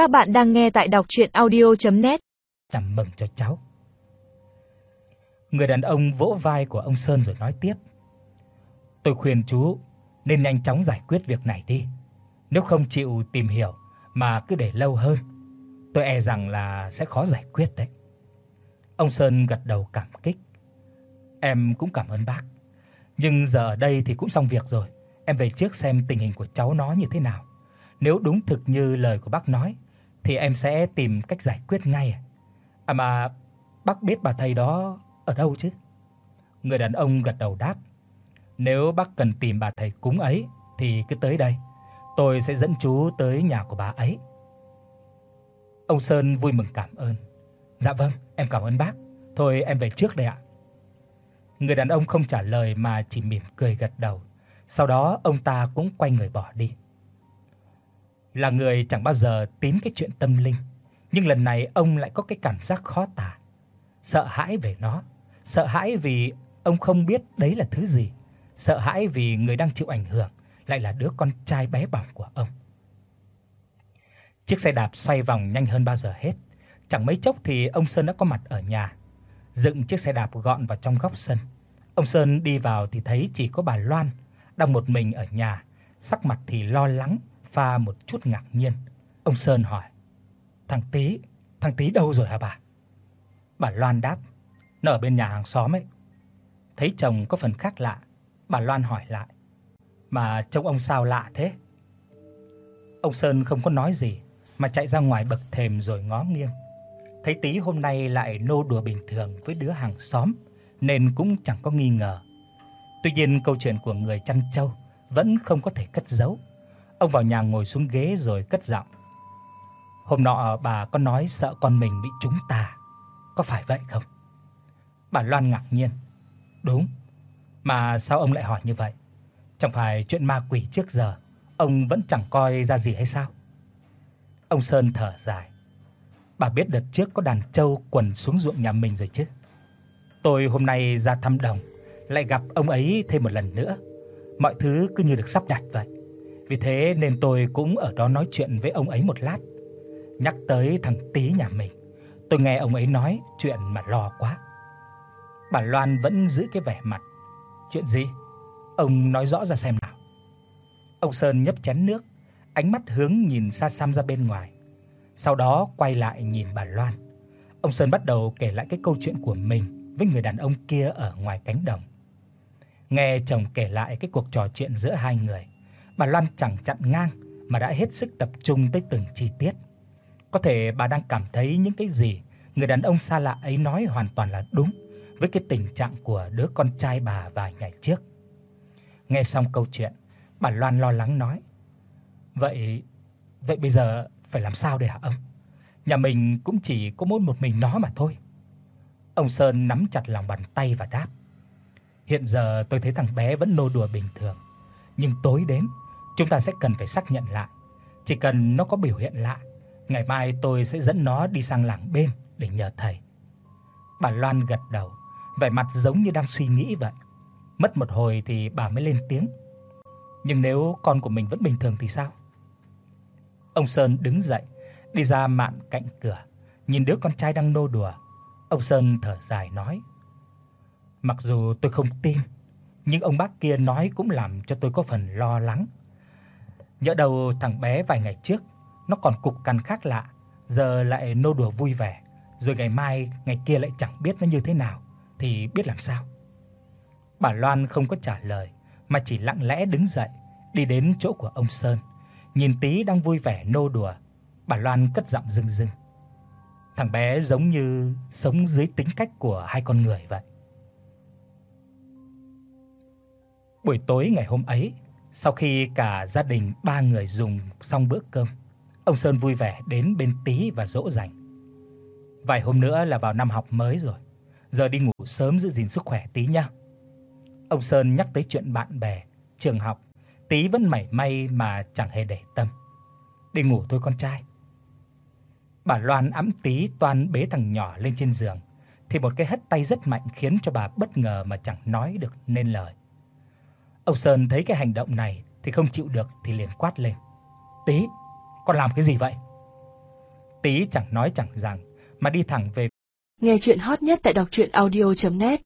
Các bạn đang nghe tại đọc audio net Làm mừng cho cháu. Người đàn ông vỗ vai của ông Sơn rồi nói tiếp. Tôi khuyên chú nên nhanh chóng giải quyết việc này đi. Nếu không chịu tìm hiểu mà cứ để lâu hơn, tôi e rằng là sẽ khó giải quyết đấy. Ông Sơn gật đầu cảm kích. Em cũng cảm ơn bác. Nhưng giờ ở đây thì cũng xong việc rồi. Em về trước xem tình hình của cháu nó như thế nào. Nếu đúng thực như lời của bác nói thì em sẽ tìm cách giải quyết ngay. À mà bác biết bà thầy đó ở đâu chứ? Người đàn ông gật đầu đáp. Nếu bác cần tìm bà thầy cúng ấy thì cứ tới đây. Tôi sẽ dẫn chú tới nhà của bà ấy. Ông Sơn vui mừng cảm ơn. Dạ vâng, em cảm ơn bác. Thôi em về trước đây ạ. Người đàn ông không trả lời mà chỉ mỉm cười gật đầu. Sau đó ông ta cũng quay người bỏ đi. Là người chẳng bao giờ tín cái chuyện tâm linh, nhưng lần này ông lại có cái cảm giác khó tả, sợ hãi về nó, sợ hãi vì ông không biết đấy là thứ gì, sợ hãi vì người đang chịu ảnh hưởng lại là đứa con trai bé bỏng của ông. Chiếc xe đạp xoay vòng nhanh hơn bao giờ hết, chẳng mấy chốc thì ông Sơn đã có mặt ở nhà, dựng chiếc xe đạp gọn vào trong góc sân. Ông Sơn đi vào thì thấy chỉ có bà Loan đang một mình ở nhà, sắc mặt thì lo lắng pha một chút ngạc nhiên. Ông Sơn hỏi: "Thằng Tý, thằng Tý đâu rồi hả bà?" Bà Loan đáp: "Nó ở bên nhà hàng xóm ấy." Thấy chồng có phần khác lạ, bà Loan hỏi lại: "Mà trông ông sao lạ thế?" Ông Sơn không có nói gì mà chạy ra ngoài bậc thềm rồi ngó nghiêng. Thấy Tý hôm nay lại nô đùa bình thường với đứa hàng xóm nên cũng chẳng có nghi ngờ. Tuy nhiên câu chuyện của người chăn trâu vẫn không có thể cất giấu. Ông vào nhà ngồi xuống ghế rồi cất giọng. Hôm nọ bà có nói sợ con mình bị trúng tà, có phải vậy không? Bà Loan ngạc nhiên. Đúng. Mà sao ông lại hỏi như vậy? Chẳng phải chuyện ma quỷ trước giờ ông vẫn chẳng coi ra gì hay sao? Ông Sơn thở dài. Bà biết đợt trước có đàn trâu quần xuống ruộng nhà mình rồi chứ? Tôi hôm nay ra thăm đồng, lại gặp ông ấy thêm một lần nữa. Mọi thứ cứ như được sắp đặt vậy. Vì thế nên tôi cũng ở đó nói chuyện với ông ấy một lát. Nhắc tới thằng Tí nhà mình, tôi nghe ông ấy nói chuyện mà lo quá. Bà Loan vẫn giữ cái vẻ mặt. Chuyện gì? Ông nói rõ ra xem nào. Ông Sơn nhấp chén nước, ánh mắt hướng nhìn xa xăm ra bên ngoài. Sau đó quay lại nhìn bà Loan. Ông Sơn bắt đầu kể lại cái câu chuyện của mình với người đàn ông kia ở ngoài cánh đồng. Nghe chồng kể lại cái cuộc trò chuyện giữa hai người, bà Loan chẳng chặn ngang mà đã hết sức tập trung tới từng chi tiết. Có thể bà đang cảm thấy những cái gì người đàn ông xa lạ ấy nói hoàn toàn là đúng với cái tình trạng của đứa con trai bà vài ngày trước. Nghe xong câu chuyện, bà Loan lo lắng nói: "Vậy vậy bây giờ phải làm sao đây hả ông? Nhà mình cũng chỉ có mỗi một mình nó mà thôi." Ông Sơn nắm chặt lòng bàn tay và đáp: "Hiện giờ tôi thấy thằng bé vẫn nô đùa bình thường, nhưng tối đến chúng ta sẽ cần phải xác nhận lại. Chỉ cần nó có biểu hiện lạ, ngày mai tôi sẽ dẫn nó đi sang làng bên để nhờ thầy." Bà Loan gật đầu, vẻ mặt giống như đang suy nghĩ vậy. Mất một hồi thì bà mới lên tiếng. "Nhưng nếu con của mình vẫn bình thường thì sao?" Ông Sơn đứng dậy, đi ra mạn cạnh cửa, nhìn đứa con trai đang nô đùa. Ông Sơn thở dài nói: "Mặc dù tôi không tin, nhưng ông bác kia nói cũng làm cho tôi có phần lo lắng. Nhỡ đâu thằng bé vài ngày trước nó còn cục cằn khác lạ, giờ lại nô đùa vui vẻ, rồi ngày mai ngày kia lại chẳng biết nó như thế nào thì biết làm sao?" Bà Loan không có trả lời mà chỉ lặng lẽ đứng dậy, đi đến chỗ của ông Sơn. Nhìn Tí đang vui vẻ nô đùa, bà Loan cất giọng rưng rưng. Thằng bé giống như sống dưới tính cách của hai con người vậy. Buổi tối ngày hôm ấy, sau khi cả gia đình ba người dùng xong bữa cơm, ông Sơn vui vẻ đến bên Tí và dỗ dành. Vài hôm nữa là vào năm học mới rồi, giờ đi ngủ sớm giữ gìn sức khỏe Tí nhá. Ông Sơn nhắc tới chuyện bạn bè, trường học, Tí vẫn mảy may mà chẳng hề để tâm. Đi ngủ thôi con trai. Bà Loan ẵm Tí toan bế thằng nhỏ lên trên giường, thì một cái hất tay rất mạnh khiến cho bà bất ngờ mà chẳng nói được nên lời. Ông Sơn thấy cái hành động này thì không chịu được thì liền quát lên. "Tí, con làm cái gì vậy?" Tí chẳng nói chẳng rằng mà đi thẳng về. Nghe truyện hot nhất tại doctruyenaudio.net